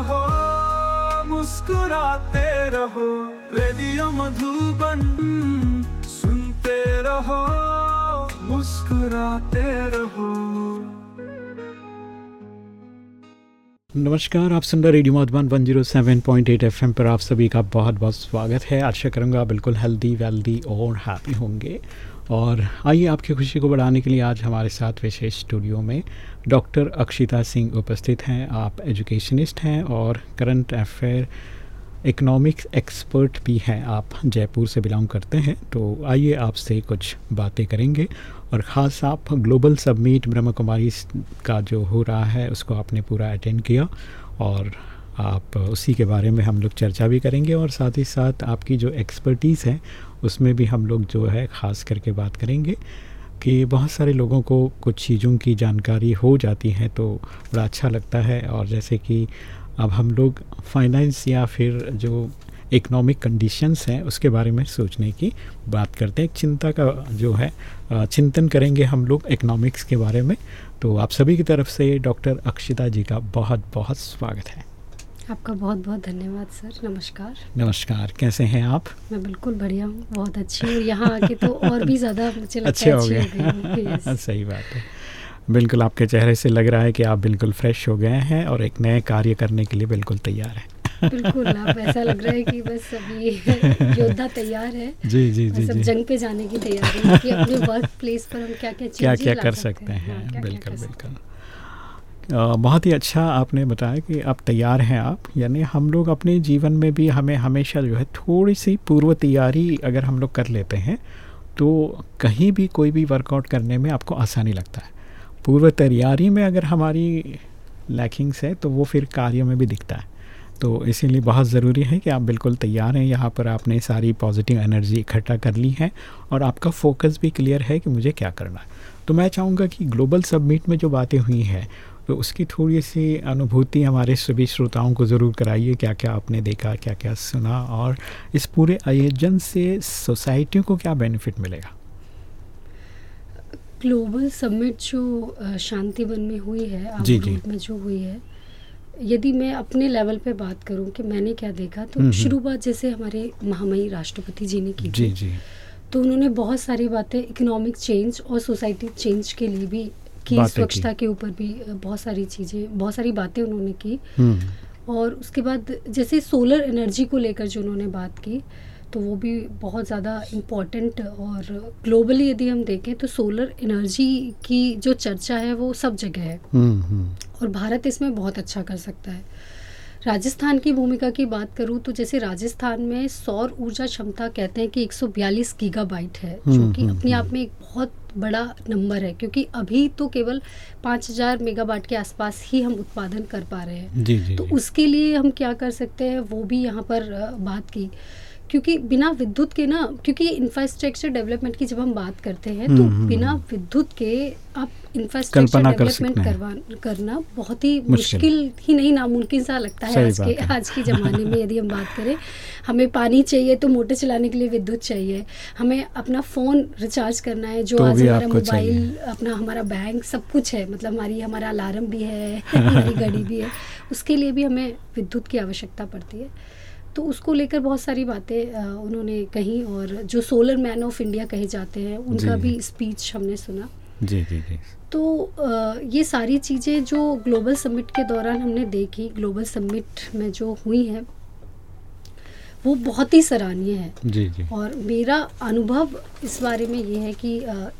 रहो, मुस्कुराते रहो, रेडियो मधुबन सुनते रहो, मुस्कुराते रहो। नमस्कार, आप सुन रहे radio Madhuban one zero seven point eight F पर आप सभी का बहुत बहुत स्वागत है। आशा करूँगा बिल्कुल हेल्दी वेल्दी और हैप्पी होंगे। और आइए आपकी खुशी को बढ़ाने के लिए आज हमारे साथ विशेष स्टूडियो में डॉक्टर अक्षिता सिंह उपस्थित हैं। आप एजुकेशनिस्ट हैं और करंट अफेयर इकोनॉमिक्स एक्सपर्ट भी हैं। आप जयपुर से बिलोंग करते हैं तो आइए आपसे कुछ बातें करेंगे। और ख़ास आप ग्लोबल सबमीट ब्रह्म कुमारी का जो हो रहा है, उसको आपने पूरा अटेंड किया। और आप उसी के बारे में हम लोग चर्चा भी करेंगे और साथ ही साथ आपकी जो एक्सपर्टीज़ है, उसमें भी हम लोग जो है ख़ास करके बात करेंगे कि बहुत सारे लोगों को कुछ चीज़ों की जानकारी हो जाती है तो बड़ा अच्छा लगता है। और जैसे कि अब हम लोग फाइनेंस या फिर जो इकोनॉमिक कंडीशंस हैं, उसके बारे में सोचने की बात करते हैं। चिंता का जो है चिंतन करेंगे हम लोग इकोनॉमिक्स के बारे में। तो आप सभी की तरफ़ से डॉक्टर अक्षिता जी का बहुत बहुत स्वागत है। आपका बहुत बहुत धन्यवाद सर। नमस्कार। नमस्कार। कैसे हैं आप? मैं बिल्कुल बढ़िया हूँ बहुत अच्छी हूँ। यहाँ आके तो और भी ज़्यादा मुझे अच्छे हो गए। सही बात है। बिल्कुल आपके चेहरे से लग रहा है कि आप बिल्कुल फ्रेश हो गए हैं और एक नए कार्य करने के लिए बिल्कुल तैयार हैं। बिल्कुल आप ऐसा लग रहा है कि बस अभी योद्धा तैयार है। जी जी जी जी। जंग पे जाने की तैयारी है कि अपने वर्क प्लेस पर हम क्या क्या क्या क्या कर सकते हैं, हैं। हाँ, बिल्कुल बिल्कुल। बहुत ही अच्छा आपने बताया कि आप तैयार हैं आप। यानी हम लोग अपने जीवन में भी हमें हमेशा जो है थोड़ी सी पूर्व तैयारी अगर हम लोग कर लेते हैं तो कहीं भी कोई भी वर्कआउट करने में आपको आसानी लगता है। पूर्व तैयारी में अगर हमारी लैकिंग्स है तो वो फिर कार्य में भी दिखता है। तो इसीलिए बहुत ज़रूरी है कि आप बिल्कुल तैयार हैं। यहाँ पर आपने सारी पॉजिटिव एनर्जी इकट्ठा कर ली है और आपका फोकस भी क्लियर है कि मुझे क्या करना है। तो मैं चाहूँगा कि ग्लोबल सबमिट में जो बातें हुई हैं तो उसकी थोड़ी सी अनुभूति हमारे सभी श्रोताओं को ज़रूर कराइए क्या क्या आपने देखा क्या क्या सुना और इस पूरे आयोजन से सोसाइटी को क्या बेनिफिट मिलेगा? ग्लोबल समिट जो शांति वन में हुई है जी जी। में जो हुई है यदि मैं अपने लेवल पे बात करूँ कि मैंने क्या देखा तो हम्म, हम्म। शुरुआत जैसे हमारे महामहिम राष्ट्रपति जी ने की जी जी। तो उन्होंने बहुत सारी बातें इकोनॉमिक चेंज और सोसाइटी चेंज के लिए भी की स्वच्छता के ऊपर भी बहुत सारी चीज़ें बहुत सारी बातें उन्होंने की हम्म। और उसके बाद जैसे सोलर एनर्जी को लेकर जो उन्होंने बात की तो वो भी बहुत ज़्यादा इंपॉर्टेंट और ग्लोबली यदि हम देखें तो सोलर एनर्जी की जो चर्चा है वो सब जगह है हम्म, हम्म। और भारत इसमें बहुत अच्छा कर सकता है राजस्थान की भूमिका की बात करूँ तो जैसे राजस्थान में सौर ऊर्जा क्षमता कहते हैं कि 142 गीगाबाइट है जो हम्म, कि अपने आप में एक बहुत बड़ा नंबर है क्योंकि अभी तो केवल 5000 मेगावाट के आसपास ही हम उत्पादन कर पा रहे हैं। जी, जी, तो जी. उसके लिए हम क्या कर सकते हैं? वो भी यहाँ पर बात की। क्योंकि बिना विद्युत के ना क्योंकि इंफ्रास्ट्रक्चर डेवलपमेंट की जब हम बात करते हैं तो हम्म, बिना हम्म। विद्युत के आप इंफ्रास्ट्रक्चर डेवलपमेंट कर करवा करना बहुत ही मुश्किल। ही नहीं नामुमकिन सा लगता है आज के आज के ज़माने में यदि हम बात करें हमें पानी चाहिए तो मोटर चलाने के लिए विद्युत चाहिए हमें अपना फ़ोन रिचार्ज करना है जो तो आज हमारा मोबाइल अपना हमारा बैंक सब कुछ है मतलब हमारी हमारा अलार्म भी है हमारी घड़ी भी है उसके लिए भी हमें विद्युत की आवश्यकता पड़ती है। तो उसको लेकर बहुत सारी बातें उन्होंने कही और जो सोलर मैन ऑफ़ इंडिया कहे जाते हैं उनका भी स्पीच हमने सुना। जी जी जी। तो ये सारी चीज़ें जो ग्लोबल समिट के दौरान हमने देखी ग्लोबल समिट में जो हुई हैं वो बहुत ही सराहनीय है। जी जी। और मेरा अनुभव इस बारे में ये है कि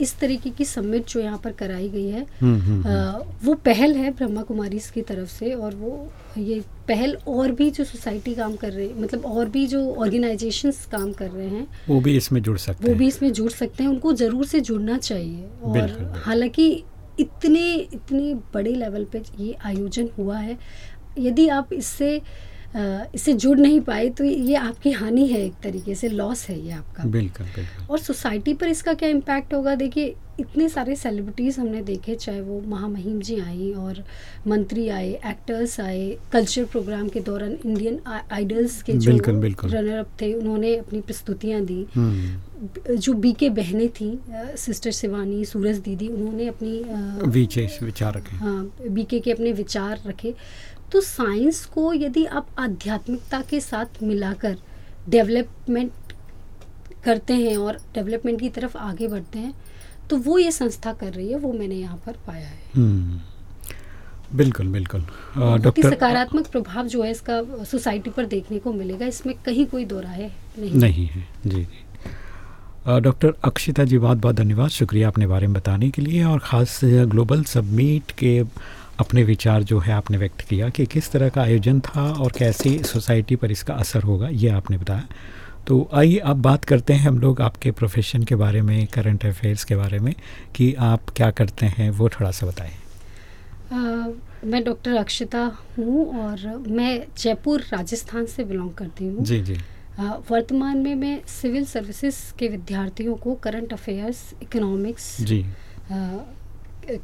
इस तरीके की समिट जो यहाँ पर कराई गई है हम्म, हम्म, हम्म। वो पहल है ब्रह्मा कुमारी की तरफ़ से और वो ये पहल और भी जो सोसाइटी काम कर रहे हैं मतलब और भी जो ऑर्गेनाइजेशंस काम कर रहे हैं वो भी इसमें जुड़ सकते वो भी इसमें जुड़ सकते हैं उनको ज़रूर से जुड़ना चाहिए। और हालाँकि इतने इतने बड़े लेवल पे ये आयोजन हुआ है। यदि आप इससे इससे जुड़ नहीं पाए तो ये आपकी हानि है एक तरीके से लॉस है ये आपका। बिल्कुल बिल्कुल। और सोसाइटी पर इसका क्या इम्पैक्ट होगा? देखिए इतने सारे सेलिब्रिटीज़ हमने देखे चाहे वो महामहिम जी आई और मंत्री आए एक्टर्स आए कल्चर प्रोग्राम के दौरान इंडियन आइडल्स के जो रनर अप थे उन्होंने अपनी प्रस्तुतियाँ दी। हम्म। जो बी के बहनें थी सिस्टर शिवानी सूरज दीदी उन्होंने अपनी विचार रखे। हाँ बी के अपने विचार रखे। तो साइंस को यदि आप आध्यात्मिकता के साथ मिलाकर डेवलपमेंट करते हैं और डेवलपमेंट की तरफ़ आगे बढ़ते हैं तो वो ये संस्था कर रही है वो मैंने यहाँ पर पाया है। हम्म, बिल्कुल बिल्कुल। डॉक्टर सकारात्मक प्रभाव जो है इसका सोसाइटी पर देखने को मिलेगा इसमें कहीं कोई दो राय नहीं। नहीं है। जी जी। डॉक्टर अक्षिता जी बहुत बहुत धन्यवाद। शुक्रिया अपने बारे में बताने के लिए और ख़ास ग्लोबल सबमिट के अपने विचार जो है आपने व्यक्त किया कि किस तरह का आयोजन था और कैसे सोसाइटी पर इसका असर होगा ये आपने बताया। तो आइए अब बात करते हैं हम लोग आपके प्रोफेशन के बारे में करंट अफेयर्स के बारे में कि आप क्या करते हैं वो थोड़ा सा बताएँ। मैं डॉक्टर अक्षिता हूँ और मैं जयपुर राजस्थान से बिलोंग करती हूँ। जी जी। वर्तमान में मैं सिविल सर्विसेज़ के विद्यार्थियों को करंट अफेयर्स इकोनॉमिक्स जी।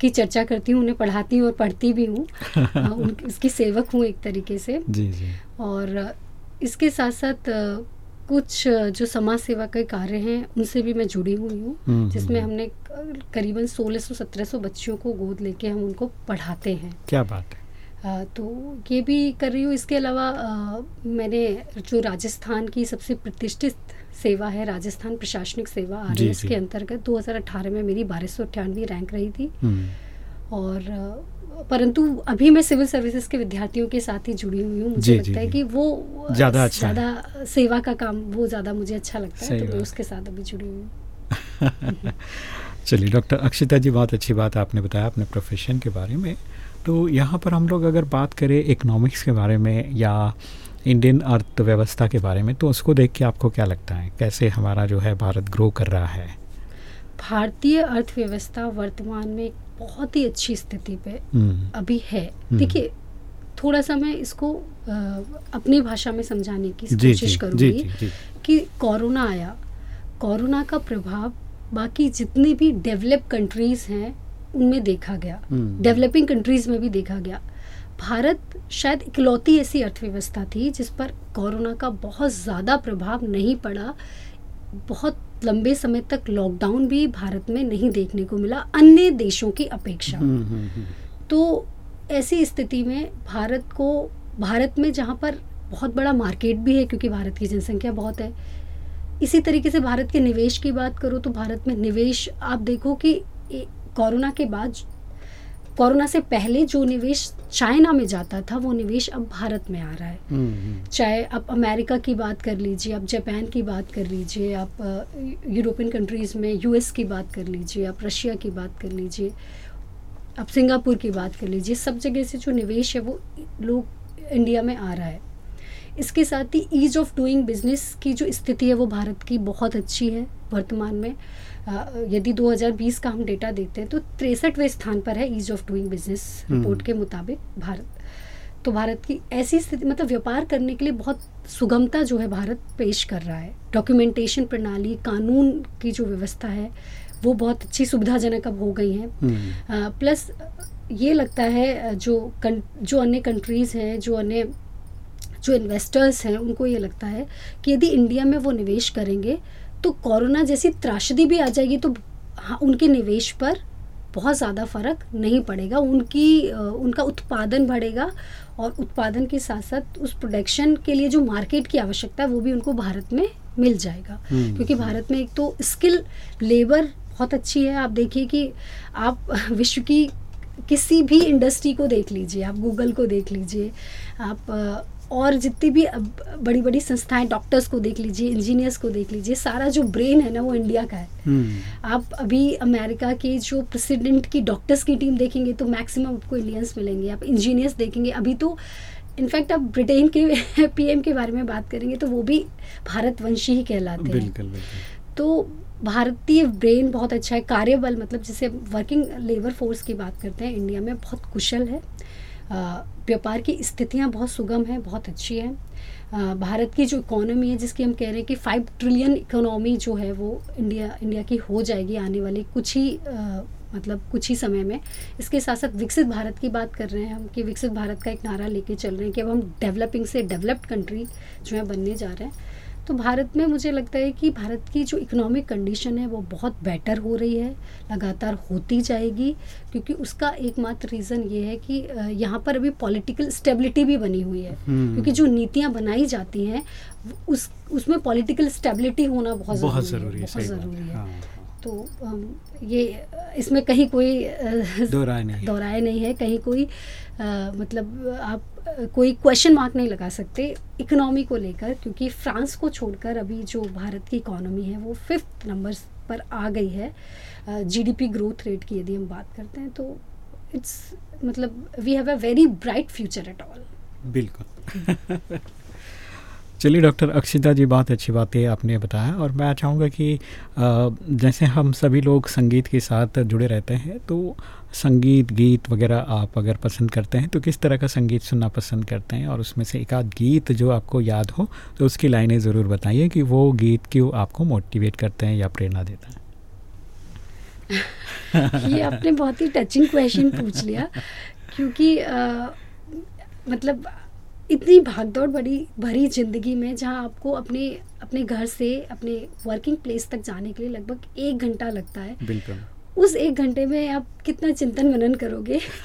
की चर्चा करती हूँ उन्हें पढ़ाती हूँ और पढ़ती भी हूँ। उसकी सेवक हूँ एक तरीके से। जी जी। और इसके साथ साथ कुछ जो समाज सेवा के कार्य हैं उनसे भी मैं जुड़ी हुई हूँ हम्म, हम्म, जिसमें हम्म। हमने करीबन 1600-1700 बच्चियों को गोद लेके हम उनको पढ़ाते हैं। क्या बात है। आ, तो ये भी कर रही हूँ। इसके अलावा मैंने जो राजस्थान की सबसे प्रतिष्ठित सेवा है राजस्थान प्रशासनिक सेवा आर के अंतर्गत। 2018 में मेरी बारह सौ रैंक रही थी। हम्म। और परंतु अभी मैं सिविल सर्विसेज़ के विद्यार्थियों के साथ ही जुड़ी हुई हूँ। मुझे जी, लगता जी, है कि वो ज़्यादा अच्छा ज़्यादा सेवा का काम वो ज़्यादा मुझे अच्छा लगता है तो मैं उसके साथ अभी जुड़ी हुई हूँ। चलिए डॉक्टर अक्षिता जी बहुत अच्छी बात आपने बताया अपने प्रोफेशन के बारे में। तो यहाँ पर हम लोग अगर बात करें इकोनॉमिक्स के बारे में या इंडियन अर्थव्यवस्था के बारे में तो उसको देख के आपको क्या लगता है? कैसे हमारा जो है भारत ग्रो कर रहा है? भारतीय अर्थव्यवस्था वर्तमान में बहुत ही अच्छी स्थिति पे हम्म। अभी है। हम्म। देखिए थोड़ा सा मैं इसको आ, अपनी भाषा में समझाने की कोशिश करूँगी कि कोरोना आया। कोरोना का प्रभाव बाकी जितने भी डेवलप कंट्रीज़ हैं उनमें देखा गया। डेवलपिंग हम्म। कंट्रीज़ में भी देखा गया। भारत शायद इकलौती ऐसी अर्थव्यवस्था थी जिस पर कोरोना का बहुत ज़्यादा प्रभाव नहीं पड़ा बहुत लंबे समय तक लॉकडाउन भी भारत में नहीं देखने को मिला अन्य देशों की अपेक्षा हम्म, हम्म, हम्म। तो ऐसी स्थिति में भारत को भारत में जहाँ पर बहुत बड़ा मार्केट भी है क्योंकि भारत की जनसंख्या बहुत है इसी तरीके से भारत के निवेश की बात करो तो भारत में निवेश आप देखो कि कोरोना के बाद कोरोना से पहले जो निवेश चाइना में जाता था वो निवेश अब भारत में आ रहा है। हम्म, हम्म। चाहे आप अमेरिका की बात कर लीजिए आप जापान की बात कर लीजिए आप यूरोपियन कंट्रीज़ में यूएस की बात कर लीजिए आप रशिया की बात कर लीजिए आप सिंगापुर की बात कर लीजिए सब जगह से जो निवेश है वो लोग इंडिया में आ रहा है। इसके साथ ही ईज ऑफ़ डूइंग बिज़नेस की जो स्थिति है वो भारत की बहुत अच्छी है वर्तमान में। यदि 2020 का हम डेटा देखते हैं तो तिरसठवें स्थान पर है ease of doing business report के मुताबिक भारत। तो भारत की ऐसी स्थिति मतलब व्यापार करने के लिए बहुत सुगमता जो है भारत पेश कर रहा है। डॉक्यूमेंटेशन प्रणाली कानून की जो व्यवस्था है वो बहुत अच्छी सुविधाजनक अब हो गई है। Plus hmm. ये लगता है जो कं, जो अन्य कंट्रीज़ हैं जो अन्य जो इन्वेस्टर्स हैं उनको ये लगता है कि यदि इंडिया में वो निवेश करेंगे तो कोरोना जैसी त्रासदी भी आ जाएगी तो हाँ उनके निवेश पर बहुत ज़्यादा फ़र्क नहीं पड़ेगा। उनकी उनका उत्पादन बढ़ेगा और उत्पादन के साथ साथ उस प्रोडक्शन के लिए जो मार्केट की आवश्यकता है वो भी उनको भारत में मिल जाएगा। हम्म, क्योंकि हम्म। भारत में एक तो स्किल लेबर बहुत अच्छी है। आप देखिए कि आप विश्व की किसी भी इंडस्ट्री को देख लीजिए आप गूगल को देख लीजिए आप और जितनी भी बड़ी बड़ी संस्थाएँ डॉक्टर्स को देख लीजिए इंजीनियर्स को देख लीजिए सारा जो ब्रेन है ना वो इंडिया का है hmm. आप अभी अमेरिका के जो प्रेसिडेंट की डॉक्टर्स की टीम देखेंगे तो मैक्सिमम आपको इंडियंस मिलेंगे आप इंजीनियर्स देखेंगे अभी तो इनफैक्ट आप ब्रिटेन के पीएम के बारे में बात करेंगे तो वो भी भारतवंशी ही कहलाते हैं। तो भारतीय ब्रेन बहुत अच्छा है कार्यबल मतलब जैसे वर्किंग लेबर फोर्स की बात करते हैं इंडिया में बहुत कुशल है व्यापार की स्थितियाँ बहुत सुगम हैं बहुत अच्छी हैं। भारत की जो इकोनॉमी है जिसकी हम कह रहे हैं कि फाइव ट्रिलियन इकोनॉमी जो है वो इंडिया इंडिया की हो जाएगी आने वाली कुछ ही आ, मतलब कुछ ही समय में। इसके साथ साथ विकसित भारत की बात कर रहे हैं हम कि विकसित भारत का एक नारा लेके चल रहे हैं कि अब हम डेवलपिंग से डेवलप्ड कंट्री जो है बनने जा रहे हैं। तो भारत में मुझे लगता है कि भारत की जो इकोनॉमिक कंडीशन है वो बहुत बेटर हो रही है लगातार होती जाएगी क्योंकि उसका एकमात्र रीज़न ये है कि यहाँ पर अभी पॉलिटिकल स्टेबिलिटी भी बनी हुई है हम्म। क्योंकि जो नीतियाँ बनाई जाती हैं उस उसमें पॉलिटिकल स्टेबिलिटी होना बहुत, बहुत ज़रूरी है बहुत ज़रूरी है हाँ। तो ये इसमें कहीं कोई दोहराए नहीं नहीं है कहीं कोई आ, मतलब आप कोई क्वेश्चन मार्क नहीं लगा सकते इकोनॉमी को लेकर, क्योंकि फ्रांस को छोड़कर अभी जो भारत की इकोनॉमी है, वो फिफ्थ नंबर पर आ गई है। जीडीपी ग्रोथ रेट की यदि हम बात करते हैं तो इट्स मतलब we have a very bright future at all बिल्कुल। चलिए डॉक्टर अक्षिता जी बहुत अच्छी बात है आपने बताया और मैं चाहूँगा कि जैसे हम सभी लोग संगीत के साथ जुड़े रहते हैं तो संगीत गीत वगैरह आप अगर पसंद करते हैं तो किस तरह का संगीत सुनना पसंद करते हैं? और उसमें से एक आध गीत जो आपको याद हो तो उसकी लाइनें ज़रूर बताइए कि वो गीत क्यों आपको मोटिवेट करते हैं या प्रेरणा देता है। ये आपने बहुत ही टचिंग क्वेश्चन पूछ लिया क्योंकि आ, मतलब इतनी भागदौड़ बड़ी भरी ज़िंदगी में जहाँ आपको अपने अपने घर से अपने वर्किंग प्लेस तक जाने के लिए लगभग एक घंटा लगता है। बिल्कुल। उस एक घंटे में आप कितना चिंतन मनन करोगे?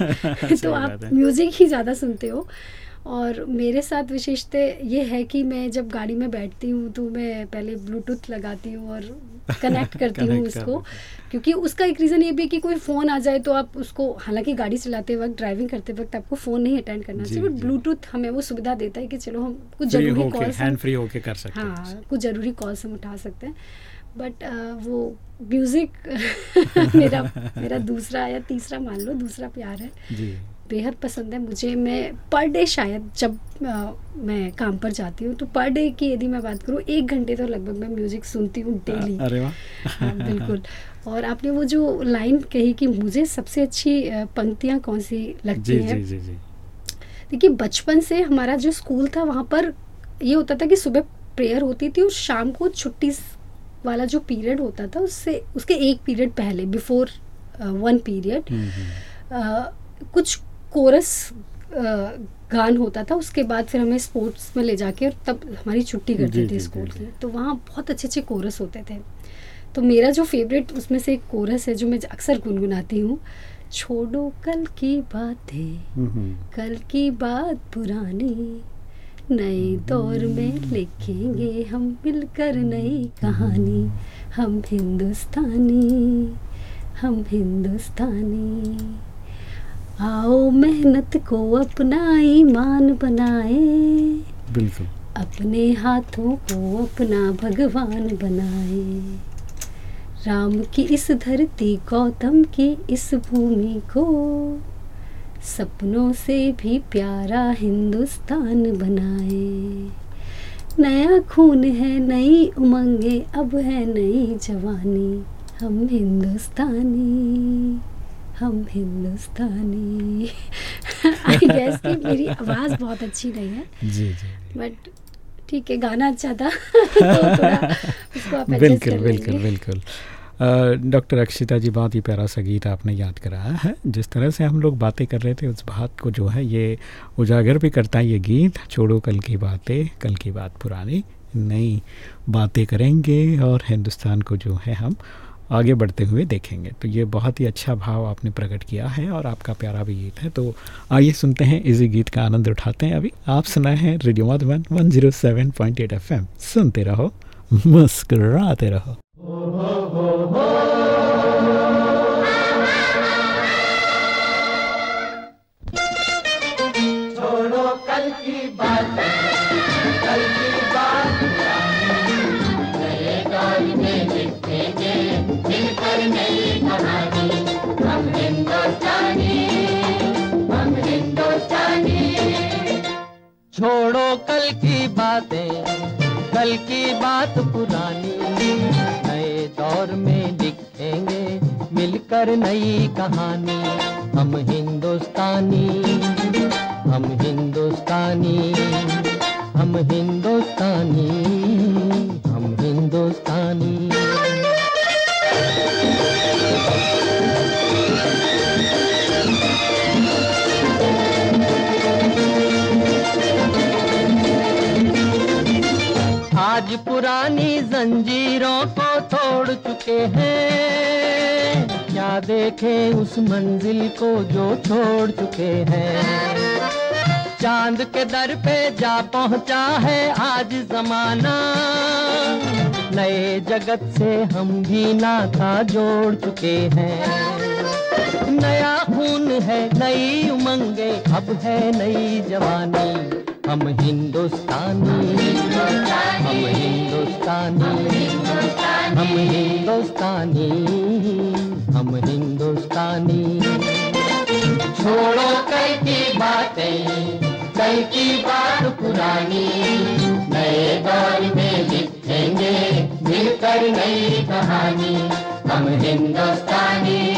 तो आप म्यूज़िक ही। ज़्यादा सुनते हो। और मेरे साथ विशेषता ये है कि मैं जब गाड़ी में बैठती हूँ तो मैं पहले ब्लूटूथ लगाती हूँ और कनेक्ट करती हूँ उसको। क्योंकि उसका एक रीज़न ये भी है कि कोई फ़ोन आ जाए तो आप उसको हालाँकि गाड़ी चलाते वक्त ड्राइविंग करते वक्त आपको फ़ोन नहीं अटेंड करना चाहिए बट ब्लूटूथ हमें वो सुविधा देता है कि चलो हम कुछ ज़रूरी कॉल हैंड फ्री होके कर सकते हैं हाँ कुछ ज़रूरी कॉल्स हम उठा सकते हैं। बट uh, वो म्यूज़िक मेरा मेरा दूसरा या तीसरा मान लो दूसरा प्यार है। बेहद पसंद है। मुझे मैं पर डे शायद जब आ, मैं काम पर जाती हूँ तो पर डे की यदि मैं बात करूँ एक घंटे तो लगभग मैं म्यूज़िक सुनती हूँ डेली। अरे वाह। हाँ, बिल्कुल। और आपने वो जो लाइन कही कि मुझे सबसे अच्छी पंक्तियाँ कौन सी लगती हैं? देखिए बचपन से हमारा जो स्कूल था वहाँ पर ये होता था कि सुबह प्रेयर होती थी और शाम को छुट्टी वाला जो पीरियड होता था उससे उसके एक पीरियड पहले बिफोर वन पीरियड। कुछ कोरस गान होता था उसके बाद फिर हमें स्पोर्ट्स में ले जाके और तब हमारी छुट्टी करते थे स्कूल की तो वहाँ बहुत अच्छे अच्छे कोरस होते थे। तो मेरा जो फेवरेट उसमें से एक कोरस है जो मैं अक्सर गुनगुनाती हूँ छोड़ो कल की बातें कल की बात पुरानी नए दौर में लिखेंगे हम मिलकर नई कहानी हम हिंदुस्तानी हम हिंदुस्तानी। आओ मेहनत को अपना ईमान बनाए। बिल्कुल। अपने हाथों को अपना भगवान बनाए। राम की इस धरती गौतम की इस भूमि को सपनों से भी प्यारा हिंदुस्तान बनाए। नया खून है नई उमंगे अब है नई जवानी हम हिंदुस्तानी। हम हिंदुस्तानी। आई गेस कि मेरी आवाज़ बहुत अच्छी नहीं है। जी जी बट ठीक है गाना अच्छा था। तो बिल्कुल बिल्कुल बिल्कुल। डॉक्टर अक्षिता जी बहुत ही प्यारा सा गीत आपने याद कराया है। जिस तरह से हम लोग बातें कर रहे थे उस बात को जो है ये उजागर भी करता है ये गीत। छोड़ो कल की बातें कल की बात पुरानी। नई बातें करेंगे और हिंदुस्तान को जो है हम आगे बढ़ते हुए देखेंगे। तो ये बहुत ही अच्छा भाव आपने प्रकट किया है और आपका प्यारा भी गीत है। तो आइए सुनते हैं इसी गीत का आनंद उठाते हैं। अभी आप सुनाए हैं radio Madhuban one zero seven point eight F M सुनते रहो, मुस्कराते रहो। बातें कल की बात पुरानी, नए दौर में लिखेंगे मिलकर नई कहानी। हम हिंदुस्तानी हम हिंदुस्तानी हम हिंदुस्तानी। जंजीरों को तोड़ चुके हैं। क्या देखे उस मंजिल को जो छोड़ चुके हैं? चाँद के दर पे जा पहुँचा है आज जमाना। नए जगत से हम भी नाता जोड़ चुके हैं। नया खून है, नई उमंगे, अब है नई जवानी। हम हिंदुस्तानी। हम हिंदुस्तानी। हम हिंदुस्तानी। हम हिंदुस्तानी। छोड़ो कई की बातें कई की बात पुरानी। नए दौर में लिखेंगे, मिलकर नई कहानी। हम हिंदुस्तानी।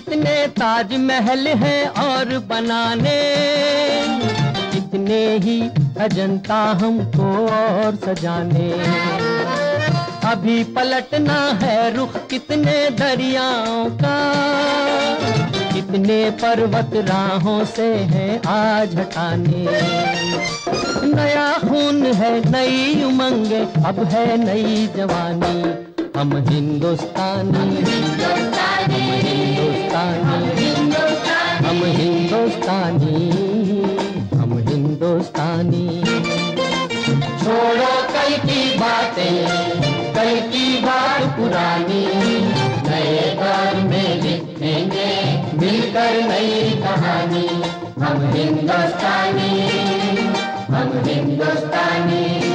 कितने ताजमहल हैं और बनाने कितने ही अजंता हमको और सजाने। अभी पलटना है रुख कितने दरियाओं का, कितने पर्वत राहों से हैं आज हटाने। नया खून है नई उमंगे, अब है नई जवानी हम हिंदुस्तानी हम हिंदुस्तानी। हम हिंदुस्तानी हम हिंदुस्तानी। छोड़ो कई की बातें कई की बात पुरानी। नए दौर में लिखेंगे, मिलकर नई कहानी। हम हिंदुस्तानी हम हिंदुस्तानी।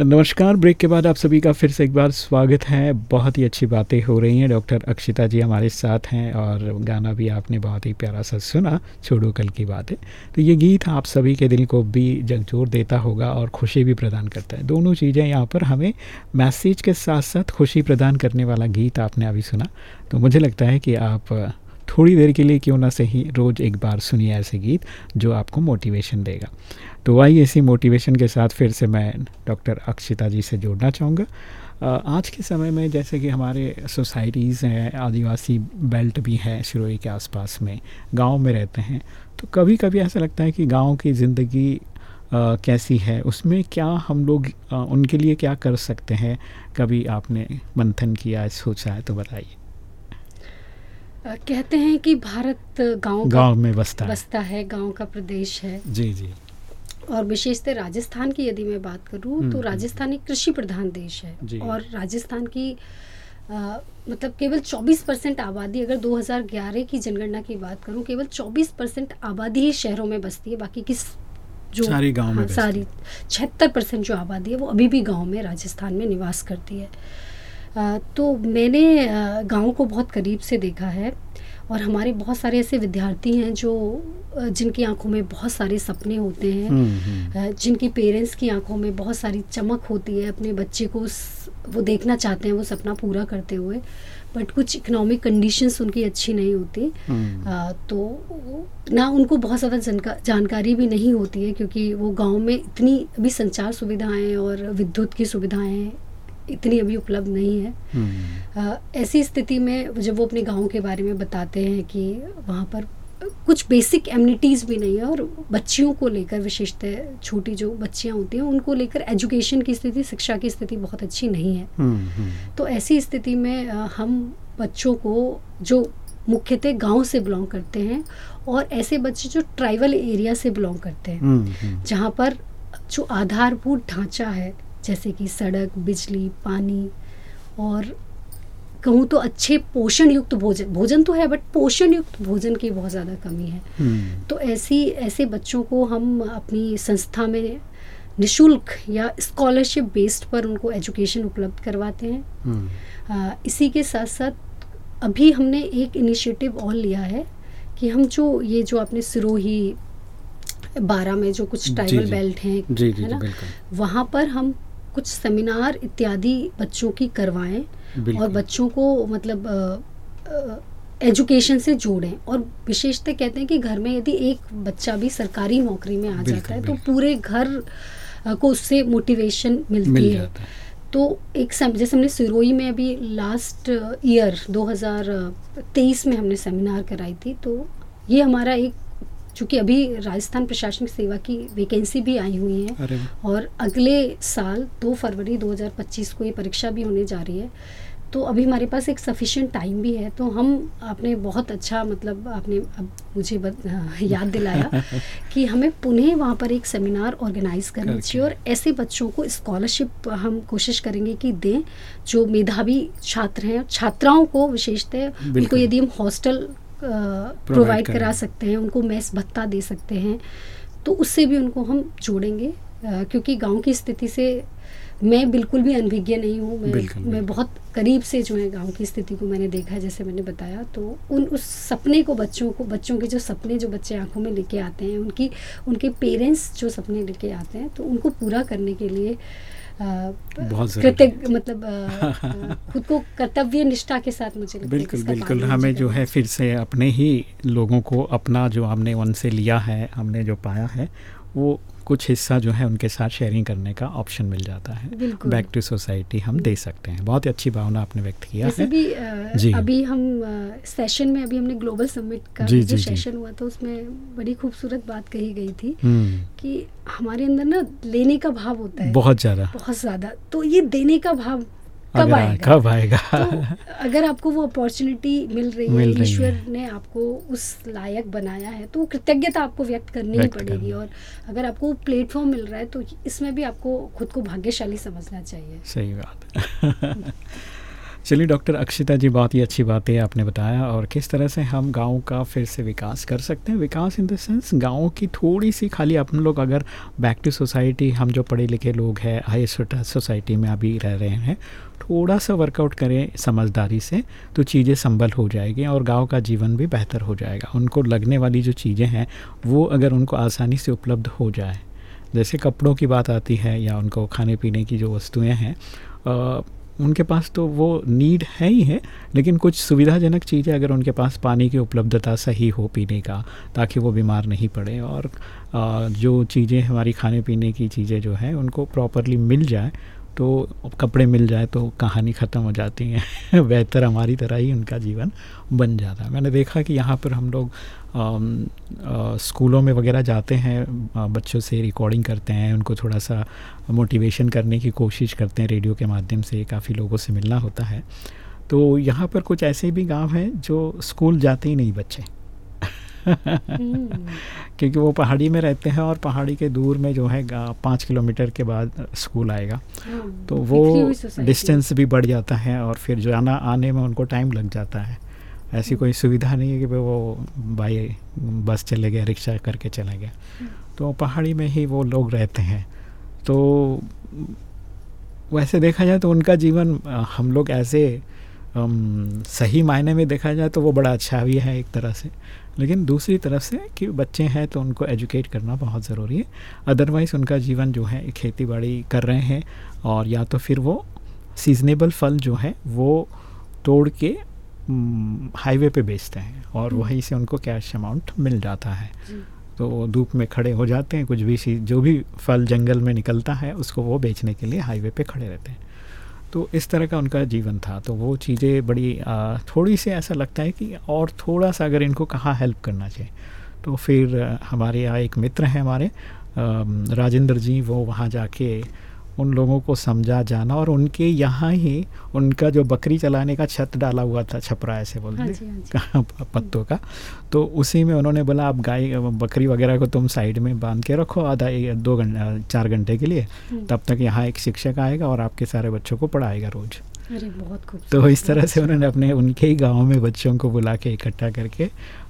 नमस्कार, ब्रेक के बाद आप सभी का फिर से एक बार स्वागत है। बहुत ही अच्छी बातें हो रही हैं, डॉक्टर अक्षिता जी हमारे साथ हैं और गाना भी आपने बहुत ही प्यारा सा सुना, छोड़ो कल की बातें। तो ये गीत आप सभी के दिल को भी जगजोर देता होगा और खुशी भी प्रदान करता है। दोनों चीज़ें यहाँ पर हमें मैसेज के साथ साथ खुशी प्रदान करने वाला गीत आपने अभी सुना। तो मुझे लगता है कि आप थोड़ी देर के लिए क्यों ना सही रोज़ एक बार सुनिए ऐसे गीत जो आपको मोटिवेशन देगा। तो आइए इसी मोटिवेशन के साथ फिर से मैं डॉक्टर अक्षिता जी से जोड़ना चाहूँगा। आज के समय में जैसे कि हमारे सोसाइटीज़ हैं आदिवासी बेल्ट भी हैं शिरोई के आसपास में गाँव में रहते हैं तो कभी कभी ऐसा लगता है कि गाँव की ज़िंदगी कैसी है? उसमें क्या हम लोग आ, उनके लिए क्या कर सकते हैं? कभी आपने मंथन किया सोचा है तो बताइए। कहते हैं कि भारत गाँव गाँव में बसता बसता है गाँव का प्रदेश है। जी जी। और विशेषतः राजस्थान की यदि मैं बात करूँ तो हम्म, राजस्थान एक कृषि प्रधान देश है। और राजस्थान की आ, मतलब केवल 24 परसेंट आबादी अगर 2011 की जनगणना की बात करूँ केवल 24 परसेंट आबादी ही शहरों में बसती है बाकी किस जो सारी गाँव में हाँ, सारी छिहत्तर परसेंट जो आबादी है वो अभी भी गाँव में राजस्थान में निवास करती है। आ, तो मैंने गाँव को बहुत करीब से देखा है। और हमारे बहुत सारे ऐसे विद्यार्थी हैं जो जिनकी आँखों में बहुत सारे सपने होते हैं हम्म, हम्म। जिनकी पेरेंट्स की आँखों में बहुत सारी चमक होती है अपने बच्चे को वो देखना चाहते हैं वो सपना पूरा करते हुए बट कुछ इकोनॉमिक कंडीशंस उनकी अच्छी नहीं होती हम्म। आ, तो ना उनको बहुत ज़्यादा जानकारी भी नहीं होती है क्योंकि वो गाँव में इतनी अभी संचार सुविधाएँ और विद्युत की सुविधाएँ इतनी अभी उपलब्ध नहीं है हम्म। ऐसी स्थिति में जब वो अपने गाँव के बारे में बताते हैं कि वहाँ पर कुछ बेसिक एम्यूनिटीज़ भी नहीं है और बच्चियों को लेकर विशेषतः छोटी जो बच्चियाँ होती हैं उनको लेकर एजुकेशन की स्थिति शिक्षा की स्थिति बहुत अच्छी नहीं है हम्म, हम्म। तो ऐसी स्थिति में हम बच्चों को जो मुख्यतः गाँव से बिलोंग करते हैं और ऐसे बच्चे जो ट्राइबल एरिया से बिलोंग करते हैं जहाँ पर जो आधारभूत ढांचा है जैसे कि सड़क बिजली पानी और कहूँ तो अच्छे पोषण युक्त भोजन भोजन तो है बट पोषण युक्त भोजन की बहुत ज़्यादा कमी है। हम्म, तो ऐसी ऐसे बच्चों को हम अपनी संस्था में निशुल्क या स्कॉलरशिप बेस्ड पर उनको एजुकेशन उपलब्ध करवाते हैं। हम्म, आ, इसी के साथ साथ अभी हमने एक इनिशिएटिव और लिया है कि हम जो ये जो आपने सिरोही बारह में जो कुछ ट्राइबल बेल्ट हैं है ना? वहाँ पर हम कुछ सेमिनार इत्यादि बच्चों की करवाएँ और बच्चों को मतलब एजुकेशन से जोड़ें और विशेषतः कहते हैं कि घर में यदि एक बच्चा भी सरकारी नौकरी में आ जाता है तो पूरे घर को उससे मोटिवेशन मिलती मिल है। तो एक सम जैसे हमने सिरोही में अभी लास्ट ईयर 2023 में हमने सेमिनार कराई थी तो ये हमारा एक चूँकि अभी राजस्थान प्रशासनिक सेवा की वैकेंसी भी आई हुई है और अगले साल 2 फरवरी 2025 को ये परीक्षा भी होने जा रही है। तो अभी हमारे पास एक सफिशिएंट टाइम भी है। तो हम आपने बहुत अच्छा मतलब आपने अब मुझे बत, याद दिलाया कि हमें पुनः वहाँ पर एक सेमिनार ऑर्गेनाइज करना। चाहिए और ऐसे बच्चों को स्कॉलरशिप हम कोशिश करेंगे कि दें जो मेधावी छात्र हैं छात्राओं को विशेषतः उनको यदि हम हॉस्टल प्रोवाइड करा सकते हैं उनको मैस भत्ता दे सकते हैं। तो उससे भी उनको हम जोड़ेंगे। अ, क्योंकि गाँव की स्थिति से मैं बिल्कुल भी अनभिज्ञ नहीं हूँ। मैं बिल्कुल, मैं बहुत करीब से जो है गाँव की स्थिति को मैंने देखा है जैसे मैंने बताया। तो उन उस सपने को बच्चों को बच्चों के जो सपने जो बच्चे आँखों में लेके आते हैं उनकी उनके पेरेंट्स जो सपने लेके आते हैं तो उनको पूरा करने के लिए बहुत कृतज्ञ मतलब खुद को कर्तव्य निष्ठा के साथ मुझे बिल्कुल बिल्कुल। हमें जो है फिर से अपने ही लोगों को अपना जो हमने उनसे लिया है हमने जो पाया है वो कुछ हिस्सा जो है उनके साथ शेयरिंग करने का ऑप्शन मिल जाता है। बैक टू सोसाइटी हम दे सकते हैं। बहुत ही अच्छी भावना आपने व्यक्त किया है। भी आ, जी। अभी हम आ, सेशन में अभी हमने ग्लोबल समिट का जी, जी, जी। सेशन हुआ था उसमें बड़ी खूबसूरत बात कही गई थी की कि हमारे अंदर ना लेने का भाव होता है। बहुत ज़्यादा। बहुत ज़्यादा। तो ये देने का भाव कब आएगा? कब आएगा? तो अगर आपको वो अपॉर्चुनिटी मिल रही मिल है। ईश्वर ने आपको उस लायक बनाया है तो कृतज्ञता आपको व्यक्त करनी ही पड़ेगी। और अगर आपको प्लेटफॉर्म मिल रहा है तो इसमें भी आपको खुद को भाग्यशाली समझना चाहिए। सही बात। चलिए डॉक्टर अक्षिता जी बहुत ही अच्छी बात है आपने बताया। और किस तरह से हम गाँव का फिर से विकास कर सकते हैं? विकास इन द सेंस गाँव की थोड़ी सी खाली अपन लोग अगर बैक टू सोसाइटी हम जो पढ़े लिखे लोग हैं हाई सोसाइटी में अभी रह रहे हैं। थोड़ा सा वर्कआउट करें समझदारी से तो चीज़ें संभल हो जाएगी और गाँव का जीवन भी बेहतर हो जाएगा। उनको लगने वाली जो चीज़ें हैं, वो अगर उनको आसानी से उपलब्ध हो जाए, जैसे कपड़ों की बात आती है या उनको खाने पीने की जो वस्तुएँ हैं उनके पास तो वो नीड है ही है, लेकिन कुछ सुविधाजनक चीज़ें अगर उनके पास पानी की उपलब्धता सही हो पीने का, ताकि वो बीमार नहीं पड़े और जो चीज़ें हमारी खाने पीने की चीज़ें जो हैं, उनको प्रॉपरली मिल जाए तो कपड़े मिल जाए तो कहानी ख़त्म हो जाती है। बेहतर हमारी तरह ही उनका जीवन बन जाता है। मैंने देखा कि यहाँ पर हम लोग अम, अ, स्कूलों में वगैरह जाते हैं बच्चों से रिकॉर्डिंग करते हैं उनको थोड़ा सा मोटिवेशन करने की कोशिश करते हैं रेडियो के माध्यम से काफ़ी लोगों से मिलना होता है। तो यहाँ पर कुछ ऐसे भी गाँव हैं जो स्कूल जाते ही नहीं बच्चे। क्योंकि वो पहाड़ी में रहते हैं और पहाड़ी के दूर में जो है पाँच किलोमीटर के बाद स्कूल आएगा। हाँ, तो वो डिस्टेंस भी बढ़ जाता है और फिर जो आना आने में उनको टाइम लग जाता है। ऐसी कोई सुविधा नहीं है कि वो भाई बस चले गए रिक्शा करके चले गए। तो पहाड़ी में ही वो लोग रहते हैं। तो वैसे देखा जाए तो उनका जीवन हम लोग ऐसे सही मायने में देखा जाए तो वो बड़ा अच्छा भी है एक तरह से। लेकिन दूसरी तरफ़ से कि बच्चे हैं तो उनको एजुकेट करना बहुत ज़रूरी है। अदरवाइज़ उनका जीवन जो है खेती बाड़ी कर रहे हैं और या तो फिर वो सीजनेबल फल जो है वो तोड़ के हाईवे पे बेचते हैं और हम्म। वहीं से उनको कैश अमाउंट मिल जाता है। तो धूप में खड़े हो जाते हैं कुछ भी चीज़ जो भी फल जंगल में निकलता है उसको वो बेचने के लिए हाईवे पे खड़े रहते हैं। तो इस तरह का उनका जीवन था। तो वो चीज़ें बड़ी आ, थोड़ी सी ऐसा लगता है कि और थोड़ा सा अगर इनको कहाँ हेल्प करना चाहिए। तो फिर हमारे यहाँ एक मित्र हैं हमारे राजेंद्र जी वो वहाँ जाके उन लोगों को समझा जाना और उनके यहाँ ही उनका जो बकरी चलाने का छत डाला हुआ था छपरा ऐसे बोलते हाँ हैं। पत्तों का तो उसी में उन्होंने बोला आप गाय बकरी वगैरह को तुम साइड में बाँध के रखो आधा ए- दो घंटे चार घंटे के लिए हम्म। तब तक यहाँ एक शिक्षक आएगा और आपके सारे बच्चों को पढ़ाएगा रोज अरे बहुत खूब तो इस तरह से उन्होंने अपने उनके ही गाँव में बच्चों को बुला के इकट्ठा करके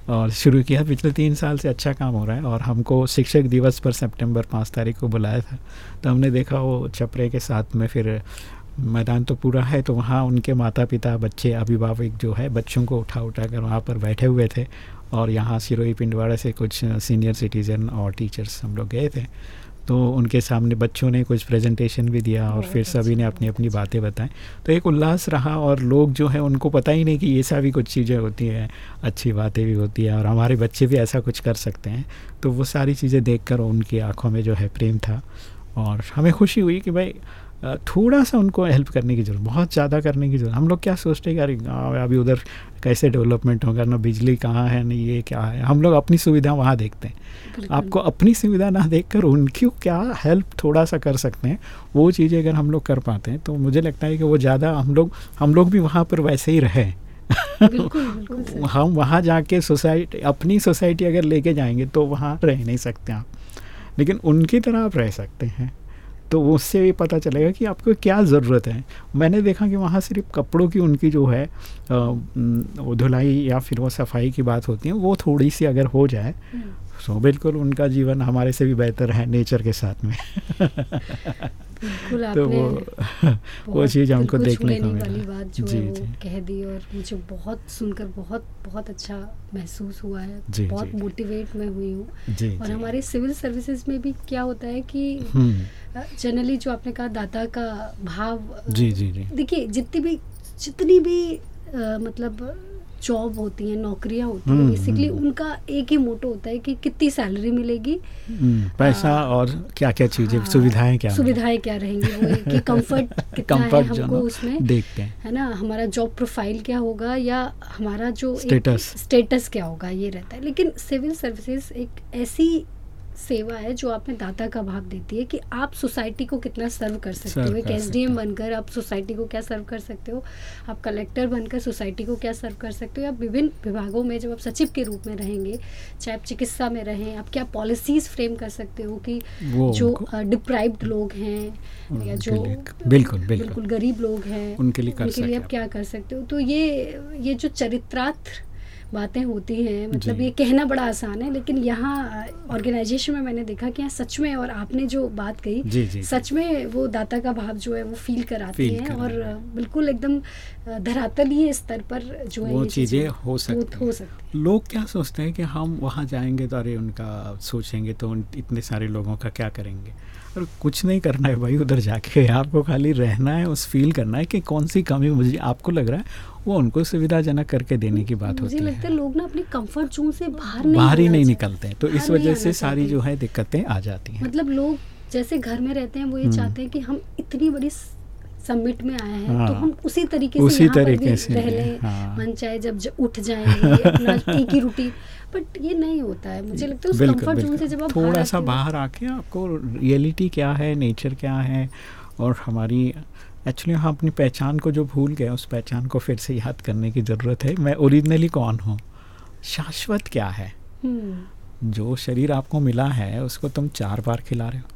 और शुरू किया, पिछले तीन साल से अच्छा काम हो रहा है और हमको शिक्षक दिवस पर सितंबर पाँच तारीख को बुलाया था। तो हमने देखा, वो छपरे के साथ में फिर मैदान तो पूरा है तो वहाँ उनके माता पिता बच्चे, अभिभावक जो है, बच्चों को उठा उठा कर वहाँ पर बैठे हुए थे। और यहाँ सिरोही पिंडवाड़ा से कुछ सीनियर सिटीज़न और टीचर्स हम लोग गए थे। तो उनके सामने बच्चों ने कुछ प्रेजेंटेशन भी दिया और फिर सभी ने अपनी अपनी बातें बताएँ तो एक उल्लास रहा और लोग जो है उनको पता ही नहीं कि ये सा भी कुछ चीज़ें होती हैं अच्छी बातें भी होती हैं और हमारे बच्चे भी ऐसा कुछ कर सकते हैं। तो वो सारी चीज़ें देख उनकी आँखों में जो है प्रेम था और हमें खुशी हुई कि भाई थोड़ा सा उनको हेल्प करने की ज़रूरत बहुत ज़्यादा करने की ज़रूरत। हम लोग क्या सोचते हैं कि अरे गाँव अभी उधर कैसे डेवलपमेंट होगा ना बिजली कहाँ है ना ये क्या है। हम लोग अपनी सुविधा वहाँ देखते हैं। आपको अपनी सुविधा ना देख कर उनकी क्या हेल्प थोड़ा सा कर सकते हैं वो चीज़ें अगर हम लोग कर पाते हैं तो मुझे लगता है कि वो ज़्यादा हम लोग हम लोग भी वहाँ पर वैसे ही रहें। हम वहाँ जाके सोसाइटी अपनी सोसाइटी अगर लेके जाएँगे तो वहाँ रह नहीं सकते आप। लेकिन उनकी तरह आप रह सकते हैं। तो उससे भी पता चलेगा कि आपको क्या ज़रूरत है। मैंने देखा कि वहाँ सिर्फ़ कपड़ों की उनकी जो है धुलाई या फिर वो सफ़ाई की बात होती है वो थोड़ी सी अगर हो जाए हम्म। तो बिल्कुल उनका जीवन हमारे से भी बेहतर है नेचर के साथ में। तो वो वो चीज़ हमको देखने को मिला। जो जी, कह दी और मुझे बहुत सुनकर बहुत बहुत अच्छा महसूस हुआ है। जी, बहुत मोटिवेट मैं हुई हूँ। और हमारे सिविल सर्विसेज़ में भी क्या होता है कि जनरली। जो आपने कहा दाता का भाव जी जी जी। देखिए जितनी भी जितनी भी आ, मतलब जॉब होती है नौकरियाँ होती हैं बेसिकली हम्म, हम्म। उनका एक ही मोटो होता है कि कितनी सैलरी मिलेगी हम्म, पैसा आ, और क्या क्या चीज़ें हाँ, सुविधाएँ क्या सुविधाएँ क्या रहेंगी वो कि कंफर्ट कितना है हमको उसमें देखते हैं। है ना? हमारा जॉब प्रोफ़ाइल क्या होगा या हमारा जो स्टेटस स्टेटस क्या होगा ये रहता है। लेकिन सिविल सर्विसेज़ एक ऐसी सेवा है जो आपने दाता का भाव देती है कि आप सोसाइटी को कितना सर्व कर सकते हो एक एस बनकर आप सोसाइटी को क्या सर्व कर सकते हो? आप कलेक्टर बनकर सोसाइटी को क्या सर्व कर सकते हो? या विभिन्न विभागों में जब आप सचिव के रूप में रहेंगे चाहे आप चिकित्सा में रहें आप क्या पॉलिसीज़ फ्रेम कर सकते हो कि जो डिप्राइव्ड लोग हैं या जो बिल्कुल बिल्कुल। गरीब लोग हैं उनके लिए आप। क्या कर सकते हो? तो ये ये जो चरित्रार्थ बातें होती हैं मतलब ये कहना बड़ा आसान है लेकिन यहाँ ऑर्गेनाइजेशन में मैंने देखा कि यहाँ सच में और आपने जो बात कही जी, जी, सच में वो दाता का भाव जो है वो फील कराती हैं और बिल्कुल एकदम धरातलीय स्तर पर जो है वो चीज़ें हो सकती हो सकती लोग क्या सोचते हैं कि हम वहाँ जाएँगे तो अरे उनका सोचेंगे तो इतने सारे लोगों का क्या करेंगे? और कुछ नहीं करना है भाई उधर जाके आपको खाली रहना है उस फील करना है कि कौन सी कमी मुझे आपको लग रहा है वो उनको सुविधाजनक करके देने की बात होती है लगता है। लोग ना अपनी कंफर्ट जोन से बाहर नहीं बाहर ही नहीं निकलते तो इस वजह से सारी जो है दिक्कतें आ जाती हैं। मतलब लोग जैसे घर में रहते हैं वो ये हम्म। चाहते हैं कि हम इतनी बड़ी समिट में आए हैं तो हाँ, तो हम उसी तरीके उसी से तरीके से रह लें हाँ, मन चाहे जब, जब उठ जाएँगे एक ही रूटीन बट ये नहीं होता है। मुझे लगता है उस कंफर्ट जोन से जब आप थोड़ा सा बाहर आके आपको रियलिटी क्या है नेचर क्या है और हमारी एक्चुअली हम अपनी पहचान को जो भूल गए उस पहचान को फिर से याद करने की ज़रूरत है। मैं ओरिजिनली कौन हूँ? शाश्वत क्या है? हम्म। जो शरीर आपको मिला है उसको तुम चार बार खिला रहे हो।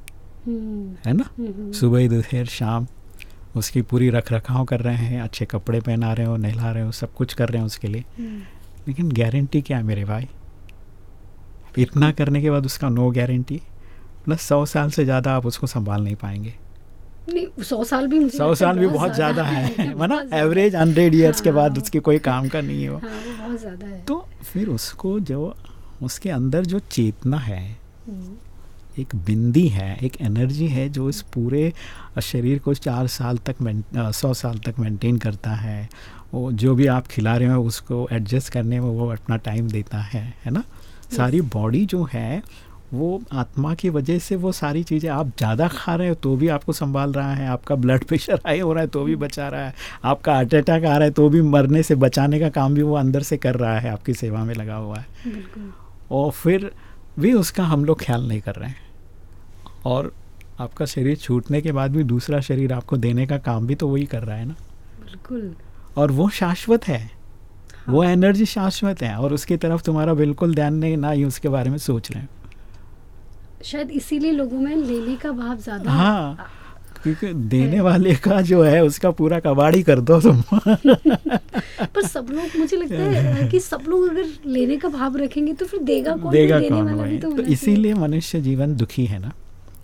हम्म। है ना? हम्म, सुबह दोपहर शाम उसकी पूरी रख रखाव कर रहे हैं अच्छे कपड़े पहना रहे हो नहला रहे हो सब कुछ कर रहे हैं उसके लिए। लेकिन गारंटी क्या है मेरे भाई? इतना करने के बाद उसका नो गारंटी प्लस सौ साल से ज़्यादा आप उसको संभाल नहीं पाएँगे। सौ साल भी सौ साल भी बहुत ज़्यादा है। ना एवरेज हंड्रेड ईयर्स के बाद हाँ। उसकी कोई काम का नहीं है वो। बहुत ज़्यादा है। तो फिर उसको जो उसके अंदर जो चेतना है हम्म। एक बिंदी है एक एनर्जी है जो इस पूरे शरीर को चार साल तक सौ साल तक मेंटेन करता है। वो जो भी आप खिला रहे हो उसको एडजस्ट करने में वो अपना टाइम देता है है ना? सारी बॉडी जो है वो आत्मा की वजह से वो सारी चीज़ें आप ज़्यादा खा रहे हो तो भी आपको संभाल रहा है आपका ब्लड प्रेशर हाई हो रहा है तो भी बचा रहा है आपका हार्ट अटैक आ रहा है तो भी मरने से बचाने का काम भी वो अंदर से कर रहा है आपकी सेवा में लगा हुआ है। और फिर भी उसका हम लोग ख्याल नहीं कर रहे हैं। और आपका शरीर छूटने के बाद भी दूसरा शरीर आपको देने का काम भी तो वही कर रहा है ना? बिल्कुल। और वो शाश्वत है। हाँ। वो एनर्जी शाश्वत है और उसकी तरफ़ तुम्हारा बिल्कुल ध्यान नहीं ना ही उसके बारे में सोच रहे हो। शायद इसीलिए लोगों में लेने का भाव ज़्यादा हाँ क्योंकि देने वाले का जो है उसका पूरा कबाड़ी कर दो तुम। पर सब लोग मुझे लगता है कि सब लोग अगर लेने का भाव रखेंगे तो फिर देगा कौन? देगा देने कौन वही। तो, तो इसीलिए मनुष्य जीवन दुखी है ना।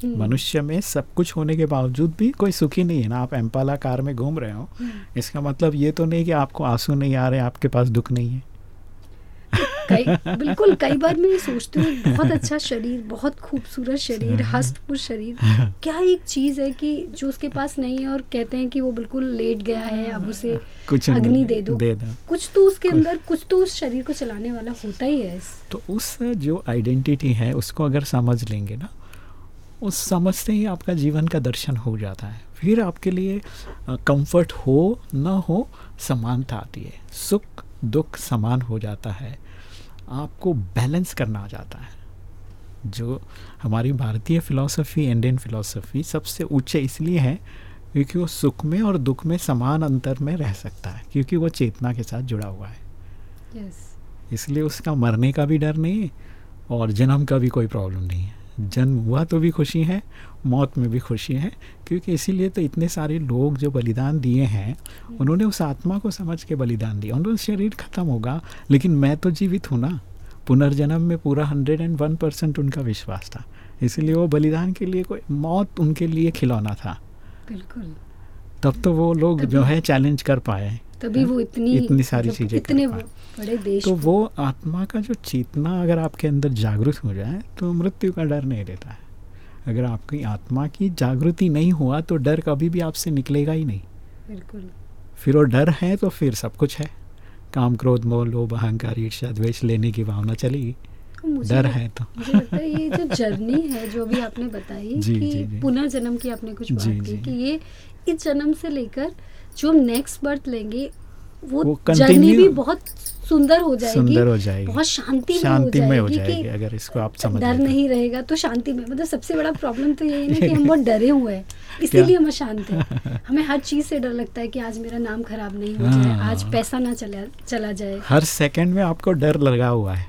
हम्म। मनुष्य में सब कुछ होने के बावजूद भी कोई सुखी नहीं है ना। आप एम्पाला कार में घूम रहे हो हम्म। इसका मतलब ये तो नहीं कि आपको आँसू नहीं आ रहे आपके पास दुख नहीं है। कई बिल्कुल कई बार मैं सोचती हूँ बहुत अच्छा शरीर बहुत खूबसूरत शरीर हस्त शरीर। क्या एक चीज़ है कि जो उसके पास नहीं है और कहते हैं कि वो बिल्कुल लेट गया है अब उसे कुछ अग्नि दे दो। दे दो। कुछ तो उसके अंदर कुछ तो उस शरीर को चलाने वाला होता ही है। तो उस जो आइडेंटिटी है उसको अगर समझ लेंगे ना उस समझते ही आपका जीवन का दर्शन हो जाता है। फिर आपके लिए कंफर्ट हो न हो समानता आती है। सुख दुख समान हो जाता है। आपको बैलेंस करना आ जाता है। जो हमारी भारतीय फ़िलासफ़ी इंडियन फ़िलासफ़ी सबसे ऊँचे इसलिए है क्योंकि वो सुख में और दुख में समान अंतर में रह सकता है क्योंकि वो चेतना के साथ जुड़ा हुआ है। Yes. इसलिए उसका मरने का भी डर नहीं है और जन्म का भी कोई प्रॉब्लम नहीं है। जन्म हुआ तो भी खुशी है मौत में भी खुशी है क्योंकि इसीलिए तो इतने सारे लोग जो बलिदान दिए हैं उन्होंने उस आत्मा को समझ के बलिदान दिया। उन्होंने शरीर ख़त्म होगा लेकिन मैं तो जीवित हूँ ना। पुनर्जन्म में पूरा हंड्रेड एंड वन परसेंट उनका विश्वास था। इसीलिए वो बलिदान के लिए कोई मौत उनके लिए खिलौना था। बिल्कुल। तब तो वो लोग जो है चैलेंज कर पाए। तभी वो इतनी इतनी सारी चीज़ें इतने बड़े देश तो वो आत्मा का जो चेतना अगर आपके अंदर जागृत हो जाए तो मृत्यु का डर नहीं रहता है। अगर आपकी आत्मा की जागृति नहीं हुआ तो डर कभी भी आपसे निकलेगा ही नहीं। बिल्कुल। फिर वो डर है तो फिर सब कुछ है। काम क्रोध मोह लोभ अहंकार ईर्ष्या द्वेष लेने की भावना चलेगी। डर है तो। मुझे लगता है ये जो जर्नी है जो भी आपने बताई कि पुनर्जन्म की आपने कुछ बात की कि ये इस जन्म से लेकर जो हम नेक्स्ट बर्थ लेंगे वो, वो जर्नी भी बहुत सुंदर हो जाएगी सुंदर हो जाएगी। बहुत शांति शांति में हो जाएगी जाएगी अगर इसको आप समझ डर नहीं रहेगा तो शांति में मतलब सबसे बड़ा प्रॉब्लम तो यही है कि हम बहुत डरे हुए हैं इसीलिए हम अशांत हैं। हमें हर चीज़ से डर लगता है कि आज मेरा नाम खराब नहीं हो जाए हाँ। आज पैसा ना चला चला जाए। हर सेकंड में आपको डर लगा हुआ है।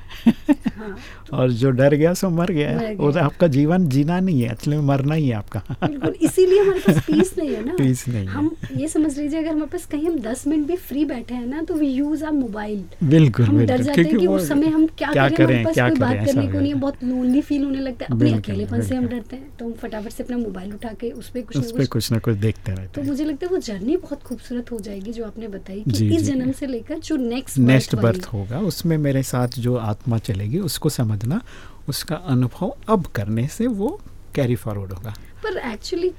हाँ, और जो डर गया सो मर गया, मर गया। और आपका जीवन जीना नहीं है एक्चुअली मरना ही है आपका। बिल्कुल इसीलिए हमारे पास पीस नहीं है ना। पीस नहीं हम ये समझ लीजिए अगर हमारे पास कहीं हम दस मिनट भी फ्री बैठे हैं ना तो वी यूज़ आर मोबाइल बिल्कुल हम डर जाते हैं कि उस समय हम क्या, क्या करें हमारे पास कोई बात करने को नहीं है बहुत लोनली फील होने लगता है। अपने अकेलेपन से हम डरते हैं तो हम फटाफट से अपना मोबाइल उठा के उस पर कुछ कुछ ना कुछ देखते रहते तो मुझे लगता है वो जर्नी बहुत खूबसूरत हो जाएगी जो आपने बताई कि इस जन्म से लेकर जो नेक्स्ट नेक्स्ट बर्थ होगा उसमें मेरे साथ जो आत्मा चलेगी उसको समझना उसका अनुभव अब करने से वो कैरी फॉरवर्ड होगा। पर एक्चुअली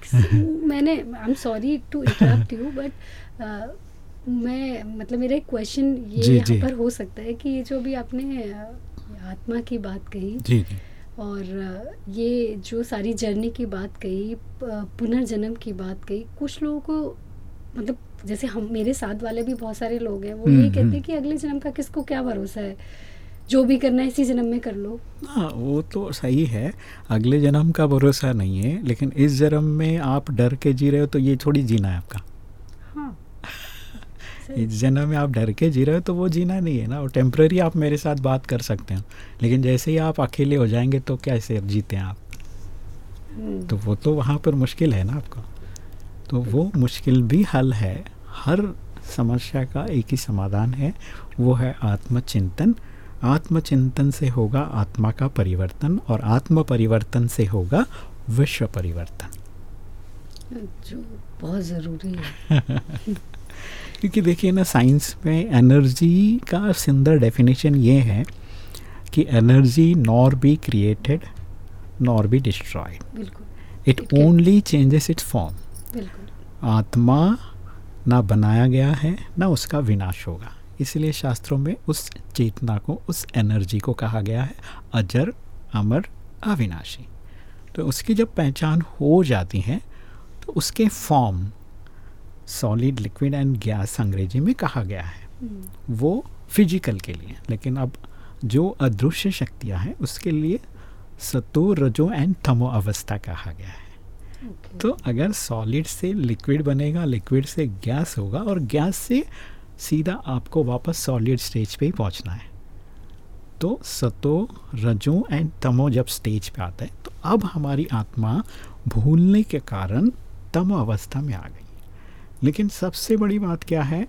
मैंने I am sorry to interrupt you but मैं मतलब मेरा एक क्वेश्चन ये यहाँ पर हो सकता है कि ये जो भी आपने आत्मा की बात कही जी जी। और ये जो सारी जर्नी की बात कही पुनर्जन्म की बात कही कुछ लोगों को मतलब जैसे हम मेरे साथ वाले भी बहुत सारे लोग हैं वो ये कहते हैं कि अगले जन्म का किसको क्या भरोसा है? जो भी करना है इसी जन्म में कर लो। हाँ वो तो सही है। अगले जन्म का भरोसा नहीं है लेकिन इस जन्म में आप डर के जी रहे हो तो ये थोड़ी जीना है आपका। हाँ। इस जन्म में आप डर के जी रहे हो तो वो जीना नहीं है ना। और टेम्प्रेरी आप मेरे साथ बात कर सकते हैं। लेकिन जैसे ही आप अकेले हो जाएँगे तो कैसे जीते हैं आप? हम्म। तो वो तो वहाँ पर मुश्किल है ना आपको। तो वो मुश्किल भी हल है। हर समस्या का एक ही समाधान है। वो है आत्मचिंतन। आत्मचिंतन से होगा आत्मा का परिवर्तन और आत्म परिवर्तन से होगा विश्व परिवर्तन। जो बहुत ज़रूरी है। क्योंकि देखिए ना साइंस में एनर्जी का सुंदर डेफिनेशन ये है कि energy nor be created nor be destroyed. It only changes its form आत्मा ना बनाया गया है ना उसका विनाश होगा। इसलिए शास्त्रों में उस चेतना को उस एनर्जी को कहा गया है अजर अमर अविनाशी तो उसकी जब पहचान हो जाती है तो उसके form solid liquid and gas अंग्रेज़ी में कहा गया है हम्म। वो फ़िज़िकल के लिए लेकिन अब जो अदृश्य शक्तियाँ हैं उसके लिए सतो रजो एंड थमो अवस्था कहा गया है okay. तो अगर सॉलिड से लिक्विड बनेगा लिक्विड से गैस होगा और गैस से सीधा आपको वापस सॉलिड स्टेज पे ही पहुँचना है। तो सतो रजो एंड तमो जब स्टेज पे आता है तो अब हमारी आत्मा भूलने के कारण तमो अवस्था में आ गई। लेकिन सबसे बड़ी बात क्या है?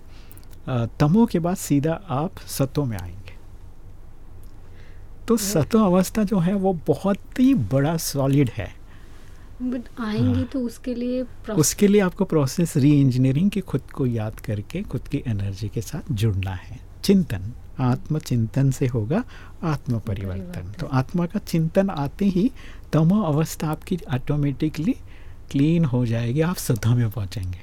तमो के बाद सीधा आप सतो में आएँगे। तो सतो अवस्था जो है वो बहुत ही बड़ा सॉलिड है। बट आएँगे। तो उसके लिए उसके लिए आपको प्रोसेस री इंजीनियरिंग की खुद को याद करके खुद की एनर्जी के साथ जुड़ना है। चिंतन आत्म चिंतन से होगा आत्म परिवर्तन तो आत्मा का चिंतन आते ही तमो अवस्था आपकी ऑटोमेटिकली क्लीन हो जाएगी आप सदा में पहुँचेंगे।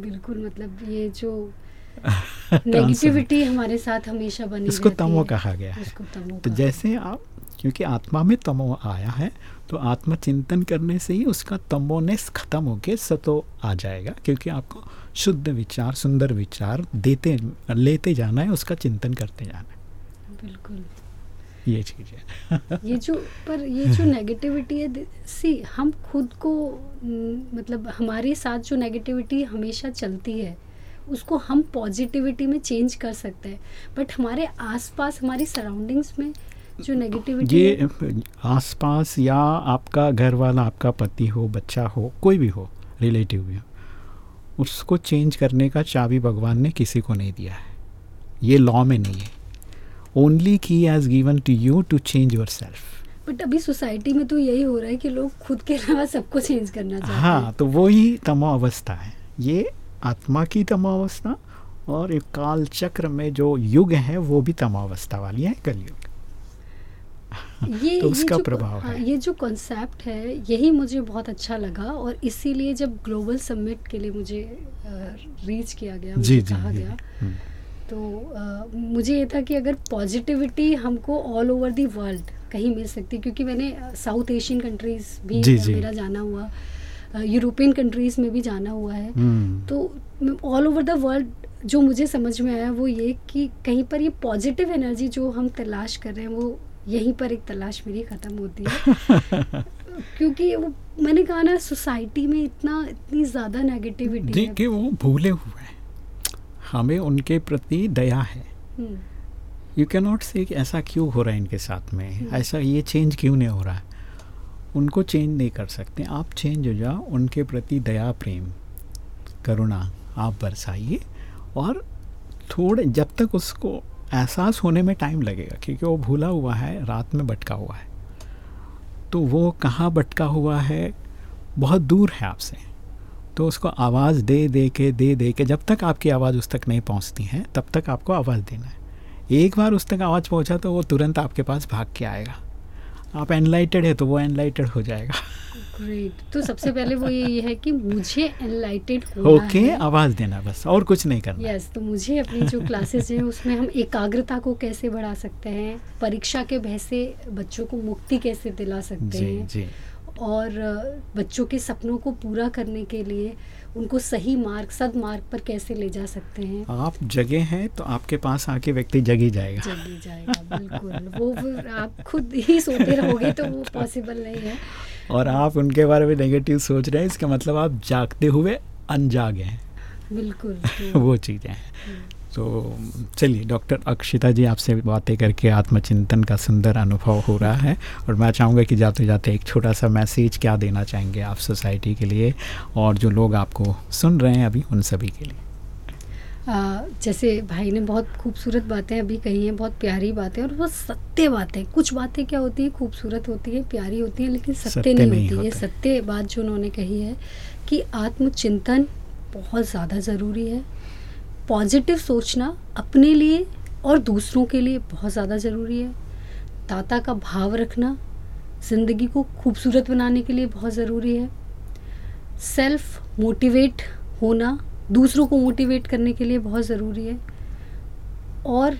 बिल्कुल मतलब ये जो नेगेटिविटी हमारे साथ हमेशा बनी इसको तमो कहा गया है। तो जैसे आप क्योंकि आत्मा में तमो आया है तो आत्मचिंतन करने से ही उसका तमोनेस खत्म होके सतो आ जाएगा क्योंकि आपको शुद्ध विचार सुंदर विचार देते लेते जाना है उसका चिंतन करते जाना है। बिल्कुल। ये चीज़। है ये जो पर ये जो नेगेटिविटी है सी हम खुद को मतलब हमारे साथ जो नेगेटिविटी हमेशा चलती है उसको हम पॉजिटिविटी में चेंज कर सकते हैं। बट हमारे आसपास हमारी सराउंडिंग्स में जो नेगेटिविटी ये आसपास या आपका घर वाला आपका पति हो बच्चा हो कोई भी हो रिलेटिव भी हो उसको चेंज करने का चाबी भगवान ने किसी को नहीं दिया है। ये लॉ में नहीं है। Only key as given to you to change yourself but अभी सोसाइटी में तो यही हो रहा है कि लोग खुद के अलावा सबको चेंज करना चाहते हाँ, हैं हाँ तो वही तमो अवस्था है। ये आत्मा की तमो अवस्था और एक काल चक्र में जो युग है वो भी तमावस्था वाली है कलयुग। ये तो उसका ये प्रभाव हाँ, है ये जो कॉन्सेप्ट है यही मुझे बहुत अच्छा लगा और इसीलिए जब ग्लोबल समिट के लिए मुझे रीच किया गया जी, जी, कहा जी, गया हम्म। तो आ, मुझे ये था कि अगर पॉजिटिविटी हमको ऑल ओवर दी वर्ल्ड कहीं मिल सकती क्योंकि मैंने साउथ एशियन कंट्रीज़ भी जी, जी. मेरा जाना हुआ यूरोपियन कंट्रीज़ में भी जाना हुआ है हम्म। तो ऑल ओवर द वर्ल्ड जो मुझे समझ में आया वो ये कि कहीं पर ये पॉजिटिव एनर्जी जो हम तलाश कर रहे हैं वो यहीं पर एक तलाश मेरी ख़त्म होती है। क्योंकि वो मैंने कहा ना सोसाइटी में इतना इतनी ज़्यादा नेगेटिविटी देखिए वो भूले हुए हैं। हमें उनके प्रति दया है। यू कैन नॉट से ऐसा क्यों हो रहा है इनके साथ में? हम्म। ऐसा ये चेंज क्यों नहीं हो रहा? है उनको चेंज नहीं कर सकते। आप चेंज हो जाओ उनके प्रति दया प्रेम करुणा आप बरसाइए। और थोड़े जब तक उसको एहसास होने में टाइम लगेगा, क्योंकि वो भूला हुआ है, रात में भटका हुआ है। तो वो कहाँ भटका हुआ है, बहुत दूर है आपसे। तो उसको आवाज़ दे दे के, दे दे के, जब तक आपकी आवाज़ उस तक नहीं पहुँचती है, तब तक आपको आवाज़ देना है। एक बार उस तक आवाज़ पहुँचा तो वो तुरंत आपके पास भाग के आएगा। आप एनलाइटेड है तो वो एनलाइटेड हो जाएगा। ग्रेट तो सबसे पहले वो ये है कि मुझे एनलाइटेड होना ओके okay, आवाज़ देना बस और कुछ नहीं करना। यस yes, तो मुझे अपनी जो क्लासेस हैं उसमें हम एकाग्रता को कैसे बढ़ा सकते हैं परीक्षा के भय से बच्चों को मुक्ति कैसे दिला सकते जी, हैं जी. और बच्चों के सपनों को पूरा करने के लिए उनको सही मार्ग सद मार्ग पर कैसे ले जा सकते हैं? आप जगह हैं तो आपके पास आके व्यक्ति जग ही जाएगा। जग ही जाएगा बिल्कुल। वो आप खुद ही सोते रहोगे तो वो पॉसिबल नहीं है। और आप उनके बारे में नेगेटिव सोच रहे हैं इसका मतलब आप जागते हुए अनजागे हैं। बिल्कुल तो वो चीज़ें हैं। हम्म। तो चलिए डॉक्टर अक्षिता जी आपसे बातें करके आत्मचिंतन का सुंदर अनुभव हो रहा है और मैं चाहूँगा कि जाते जाते एक छोटा सा मैसेज क्या देना चाहेंगे आप सोसाइटी के लिए और जो लोग आपको सुन रहे हैं अभी उन सभी के लिए? आ, जैसे भाई ने बहुत खूबसूरत बातें अभी कही हैं बहुत प्यारी बातें और वो सत्य बातें। कुछ बातें क्या होती हैं? खूबसूरत होती हैं प्यारी होती हैं लेकिन सत्य, सत्य नहीं, नहीं होती। है सत्य बात जो उन्होंने कही है कि आत्मचिंतन बहुत ज़्यादा ज़रूरी है। पॉजिटिव सोचना अपने लिए और दूसरों के लिए बहुत ज़्यादा ज़रूरी है। दाता का भाव रखना ज़िंदगी को खूबसूरत बनाने के लिए बहुत ज़रूरी है। सेल्फ मोटिवेट होना दूसरों को मोटिवेट करने के लिए बहुत ज़रूरी है। और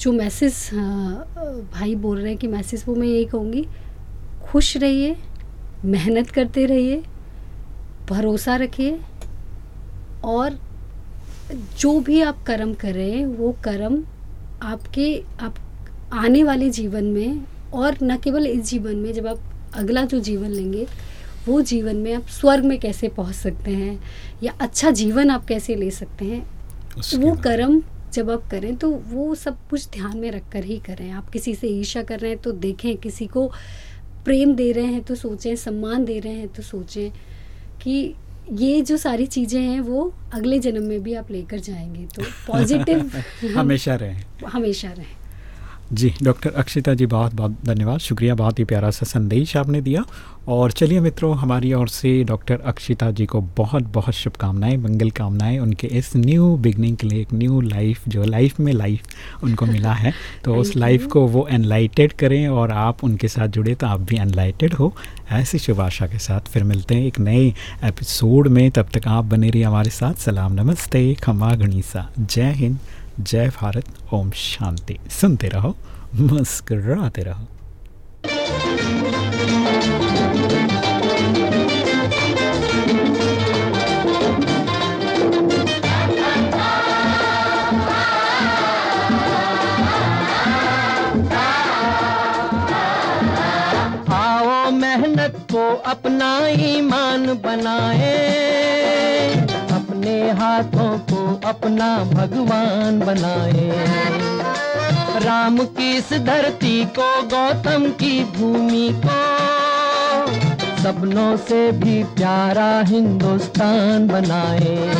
जो मैसेज भाई बोल रहे हैं कि मैसेज वो मैं यही कहूँगी, खुश रहिए, मेहनत करते रहिए, भरोसा रखिए और जो भी आप कर्म कर रहे हैं वो कर्म आपके आप आने वाले जीवन में और न केवल इस जीवन में जब आप अगला जो जीवन लेंगे वो जीवन में आप स्वर्ग में कैसे पहुँच सकते हैं या अच्छा जीवन आप कैसे ले सकते हैं वो कर्म जब आप करें तो वो सब कुछ ध्यान में रख कर ही करें। आप किसी से ईर्षा कर रहे हैं तो देखें किसी को प्रेम दे रहे हैं तो सोचें सम्मान दे रहे हैं तो सोचें कि ये जो सारी चीज़ें हैं वो अगले जन्म में भी आप लेकर जाएँगे तो पॉजिटिव हमेशा रहें। हमेशा रहें। जी डॉक्टर अक्षिता जी बहुत बहुत धन्यवाद। शुक्रिया बहुत ही प्यारा सा संदेश आपने दिया। और चलिए मित्रों हमारी ओर से डॉक्टर अक्षिता जी को बहुत बहुत शुभकामनाएँ मंगल कामनाएँ। उनके इस न्यू बिगनिंग के लिए एक न्यू लाइफ जो लाइफ में लाइफ उनको मिला है। तो उस लाइफ को वो एनलाइटेड करें और आप उनके साथ जुड़े तो आप भी एनलाइटेड हो। ऐसी शुभ आशा के साथ फिर मिलते हैं एक नए एपिसोड में। तब तक आप बने रहिए हमारे साथ। सलाम नमस्ते खमा गणिसा। जय हिंद। जय भारत, ओम शांति। सुनते रहो, मुस्कराते रहो। को अपना ईमान बनाए, अपने हाथों को अपना भगवान बनाए। राम की इस धरती को, गौतम की भूमि को सपनों से भी प्यारा हिंदुस्तान बनाए।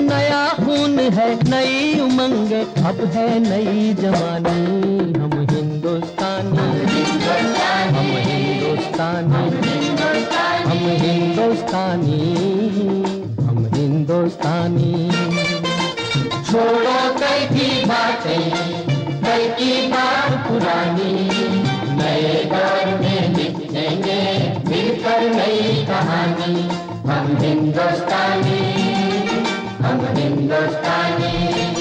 नया खून है, नई उमंग, अब है नई जवानी। हम हिंदुस्तानी हम हिंदुस्तानी हम हिंदुस्तानी। हिंदुस्तानी। छोड़ो कई की बातें, कई की बात पुरानी। नए दौर में लिखेंगे मिलकर नई कहानी। हम हिंदुस्तानी हम हिंदुस्तानी।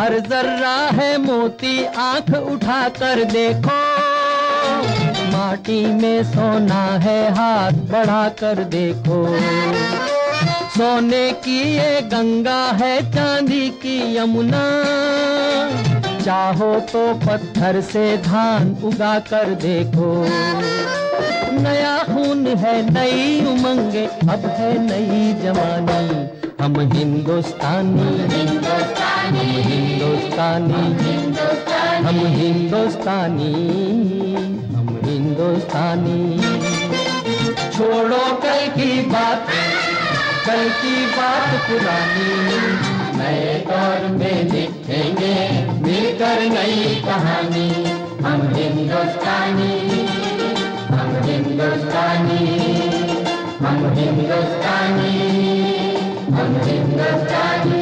हर जर्रा है मोती, आँख उठा कर देखो। माटी में सोना है, हाथ बढ़ा कर देखो। सोने की ये गंगा है, चांदी की यमुना। चाहो तो पत्थर से धान उगा कर देखो। नया खून है, नई उमंगे, अब है नई जवानी। हम हिंदुस्तानी। हम हिंदुस्तानी। हम हिंदुस्तानी। हम हिंदुस्तानी। छोड़ो कल की बात कल की बात पुरानी। नए दौर में लिखेंगे मिलकर नई कहानी। हम हिंदुस्तानी। हम हिंदुस्तानी। हम हिंदुस्तानी। in the time.